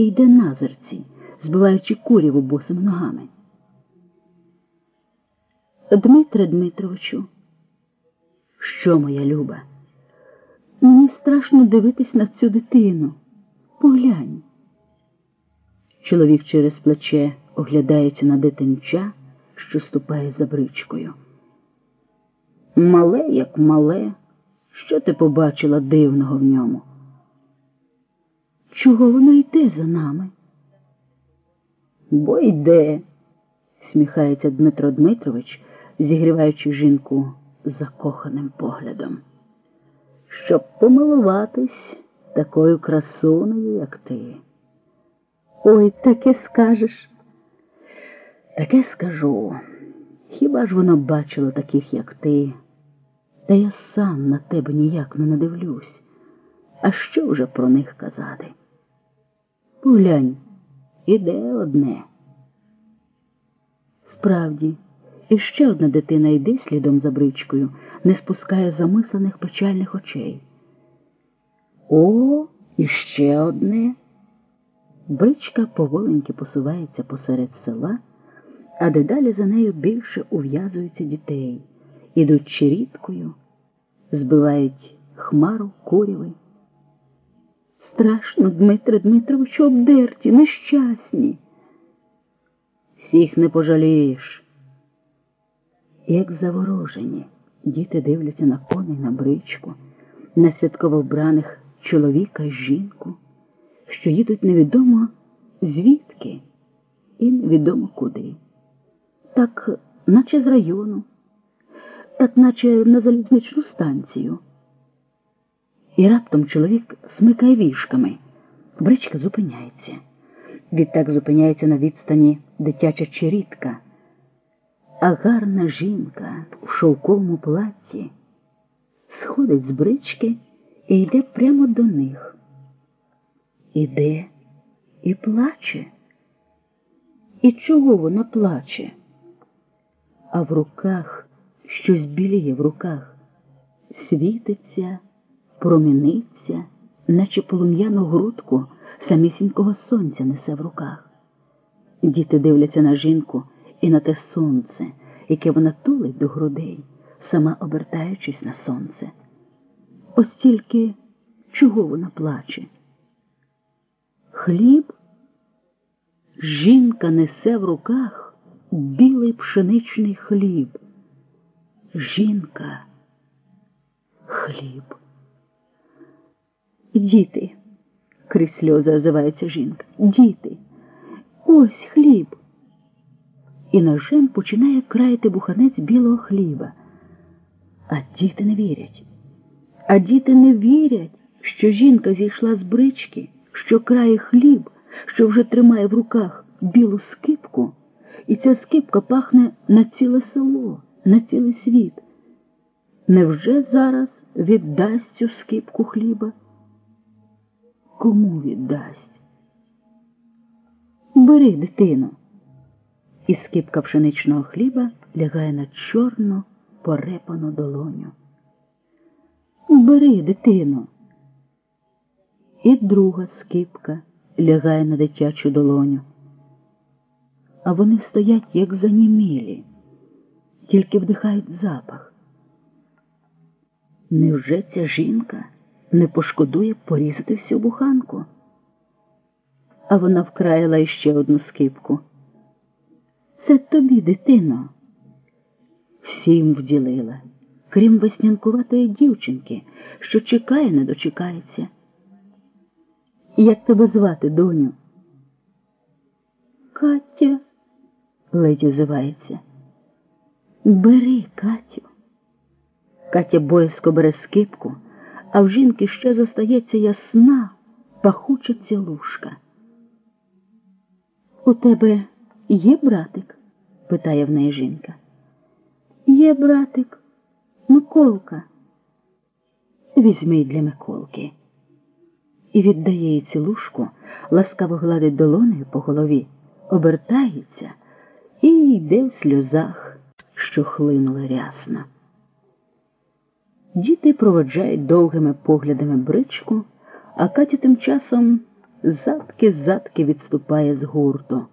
і йде назирці, збиваючи куряву босими ногами. Дмитре Дмитровичу, що моя люба? Мені страшно дивитись на цю дитину. Поглянь. Чоловік через плече оглядається на дитинча, що ступає за бричкою. Мале, як мале, що ти побачила дивного в ньому? Чого воно йде за нами? Бо йде, сміхається Дмитро Дмитрович, зігріваючи жінку закоханим поглядом. Щоб помилуватись такою красунею, як ти. Ой, таке скажеш. Таке скажу. Хіба ж воно бачило таких, як ти? Та я сам на тебе ніяк не надивлюсь. А що вже про них казати? Поглянь, іде одне. Справді, іще одна дитина йде слідом за бричкою, не спускає замислених печальних очей. О, іще одне. Бричка поволеньки посувається посеред села, а дедалі за нею більше ув'язуються дітей, ідуть черідкою, збивають хмару куряви. Страшно, Дмитре Дмитровичу, обдерті, нещасні. Всіх не пожалієш. Як заворожені, діти дивляться на коней, на бричку, на святково вбраних чоловіка і жінку, що їдуть невідомо звідки і невідомо куди. Так, наче з району, так наче на залізничну станцію. І раптом чоловік смикає вішками. Бричка зупиняється. Відтак зупиняється на відстані дитяча черідка, а гарна жінка в шовковому платті сходить з брички і йде прямо до них. Іде і плаче. І чого вона плаче? А в руках щось біліє в руках, світиться проміниться, наче полум'яну грудку самісінького сонця несе в руках. Діти дивляться на жінку і на те сонце, яке вона тулить до грудей, сама обертаючись на сонце. Ось тільки чого вона плаче? Хліб жінка несе в руках білий пшеничний хліб. Жінка хліб. Діти, крізь сльози озивається жінка. Діти, ось хліб. І ножем починає краяти буханець білого хліба. А діти не вірять. А діти не вірять, що жінка зійшла з брички, що крає хліб, що вже тримає в руках білу скипку, і ця скипка пахне на ціле село, на цілий світ. Невже зараз віддасть цю скипку хліба? Кому віддасть? Бери, дитину. І скипка пшеничного хліба лягає на чорну порепану долоню. Бери, дитину. І друга скипка лягає на дитячу долоню. А вони стоять, як занімілі, тільки вдихають запах. Невже ця жінка? Не пошкодує порізати всю буханку. А вона вкраїла іще одну скипку. Це тобі, дитино. Всім вділила, крім веснянкуватої дівчинки, що чекає, не дочекається. Як тебе звати, доню? Катя, ледь озивається. Бери, Катю. Катя боязко бере скипку а в жінки ще зостається ясна, пахуча цілушка. У тебе є братик? питає в неї жінка. Є братик, Миколка. Візьми для Миколки. І віддає їй цілушку, ласкаво гладить долонею по голові, обертається і йде в сльозах, що хлинули рясно. Діти проводжають довгими поглядами бричку, а Катя тим часом задки задки відступає з гурту.